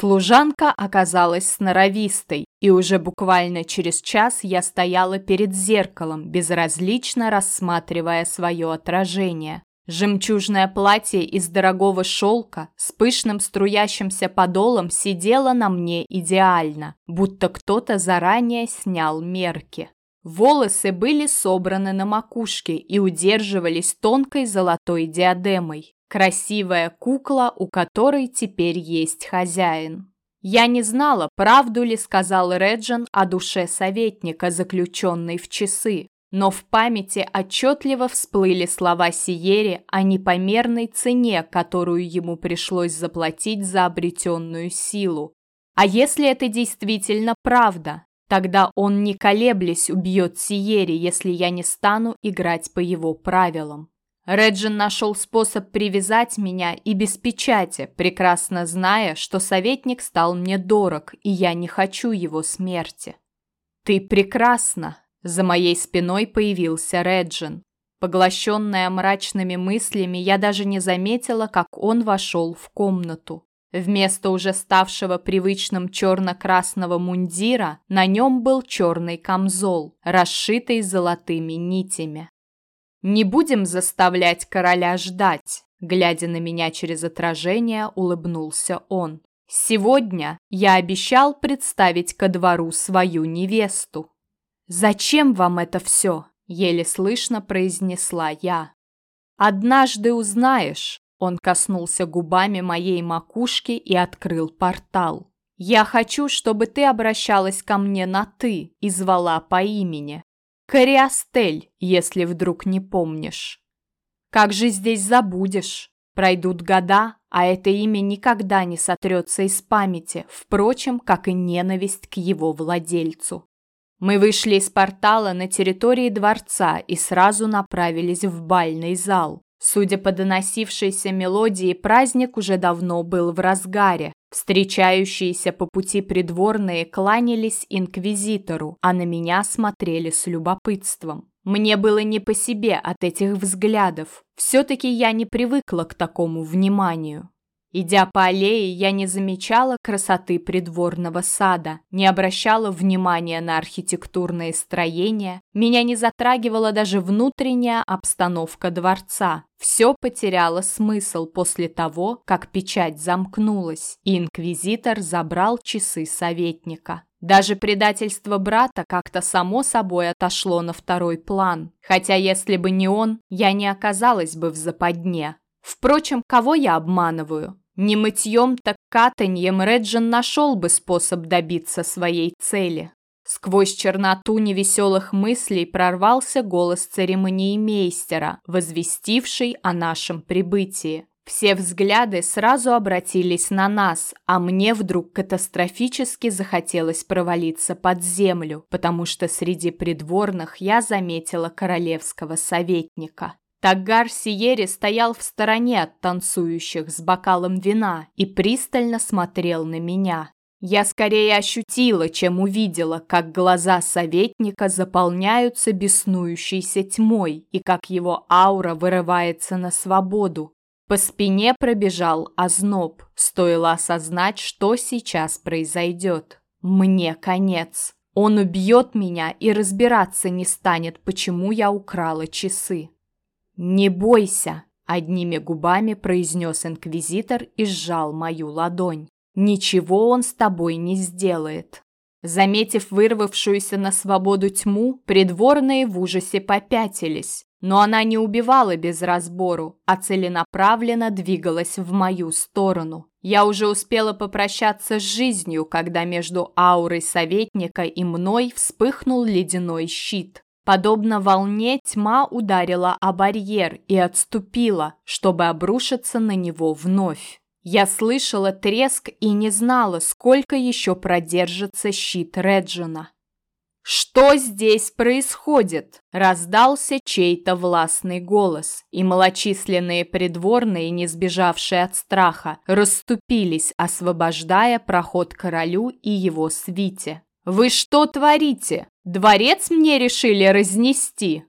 Служанка оказалась сноровистой, и уже буквально через час я стояла перед зеркалом, безразлично рассматривая свое отражение. Жемчужное платье из дорогого шелка с пышным струящимся подолом сидело на мне идеально, будто кто-то заранее снял мерки. Волосы были собраны на макушке и удерживались тонкой золотой диадемой. Красивая кукла, у которой теперь есть хозяин. Я не знала, правду ли сказал Реджин о душе советника, заключенной в часы, но в памяти отчетливо всплыли слова Сиери о непомерной цене, которую ему пришлось заплатить за обретенную силу. А если это действительно правда, тогда он не колеблясь убьет Сиери, если я не стану играть по его правилам. Реджин нашел способ привязать меня и без печати, прекрасно зная, что советник стал мне дорог, и я не хочу его смерти. «Ты прекрасна!» За моей спиной появился Реджин. Поглощенная мрачными мыслями, я даже не заметила, как он вошел в комнату. Вместо уже ставшего привычным черно-красного мундира на нем был черный камзол, расшитый золотыми нитями. Не будем заставлять короля ждать, глядя на меня через отражение, улыбнулся он. Сегодня я обещал представить ко двору свою невесту. Зачем вам это все? еле слышно произнесла я. Однажды узнаешь. Он коснулся губами моей макушки и открыл портал. Я хочу, чтобы ты обращалась ко мне на ты и звала по имени. Кориастель, если вдруг не помнишь. Как же здесь забудешь? Пройдут года, а это имя никогда не сотрется из памяти, впрочем, как и ненависть к его владельцу. Мы вышли из портала на территории дворца и сразу направились в бальный зал. Судя по доносившейся мелодии, праздник уже давно был в разгаре. Встречающиеся по пути придворные кланялись инквизитору, а на меня смотрели с любопытством. Мне было не по себе от этих взглядов. Все-таки я не привыкла к такому вниманию. Идя по аллее, я не замечала красоты придворного сада, не обращала внимания на архитектурные строения, меня не затрагивала даже внутренняя обстановка дворца. Все потеряло смысл после того, как печать замкнулась, и инквизитор забрал часы советника. Даже предательство брата как-то само собой отошло на второй план, хотя если бы не он, я не оказалась бы в западне. Впрочем, кого я обманываю? Не мытьем, так катаньем Реджин нашел бы способ добиться своей цели. Сквозь черноту невеселых мыслей прорвался голос церемониймейстера, возвестивший о нашем прибытии. Все взгляды сразу обратились на нас, а мне вдруг катастрофически захотелось провалиться под землю, потому что среди придворных я заметила королевского советника. Тагар Сиери стоял в стороне от танцующих с бокалом вина и пристально смотрел на меня. Я скорее ощутила, чем увидела, как глаза советника заполняются беснующейся тьмой и как его аура вырывается на свободу. По спине пробежал озноб, стоило осознать, что сейчас произойдет. Мне конец. Он убьет меня и разбираться не станет, почему я украла часы. «Не бойся!» – одними губами произнес инквизитор и сжал мою ладонь. «Ничего он с тобой не сделает». Заметив вырвавшуюся на свободу тьму, придворные в ужасе попятились. Но она не убивала без разбору, а целенаправленно двигалась в мою сторону. Я уже успела попрощаться с жизнью, когда между аурой советника и мной вспыхнул ледяной щит. Подобно волне тьма ударила о барьер и отступила, чтобы обрушиться на него вновь. Я слышала треск и не знала, сколько еще продержится щит Реджина. «Что здесь происходит?» – раздался чей-то властный голос, и малочисленные придворные, не сбежавшие от страха, расступились, освобождая проход королю и его свите. «Вы что творите? Дворец мне решили разнести?»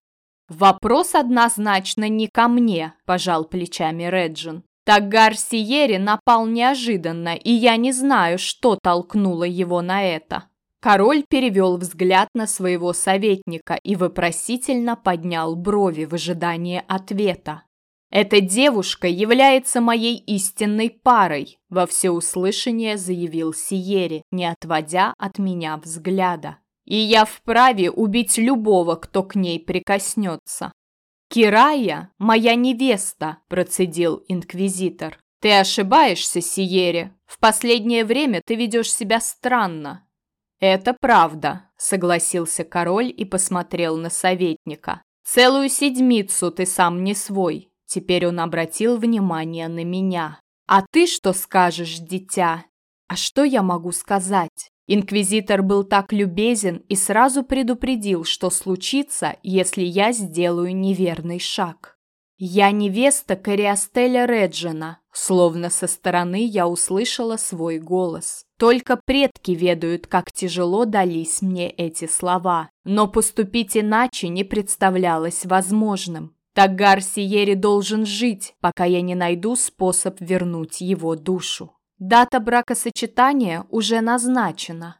«Вопрос однозначно не ко мне», – пожал плечами Реджин. Тагар Сиери напал неожиданно, и я не знаю, что толкнуло его на это. Король перевел взгляд на своего советника и вопросительно поднял брови в ожидании ответа. «Эта девушка является моей истинной парой», – во всеуслышание заявил Сиери, не отводя от меня взгляда. «И я вправе убить любого, кто к ней прикоснется». «Кирая – моя невеста», – процедил инквизитор. «Ты ошибаешься, Сиери. В последнее время ты ведешь себя странно. «Это правда», — согласился король и посмотрел на советника. «Целую седмицу ты сам не свой». Теперь он обратил внимание на меня. «А ты что скажешь, дитя?» «А что я могу сказать?» Инквизитор был так любезен и сразу предупредил, что случится, если я сделаю неверный шаг. «Я невеста Кориастеля Реджина», словно со стороны я услышала свой голос. Только предки ведают, как тяжело дались мне эти слова. Но поступить иначе не представлялось возможным. Тагар Сиери должен жить, пока я не найду способ вернуть его душу. Дата бракосочетания уже назначена.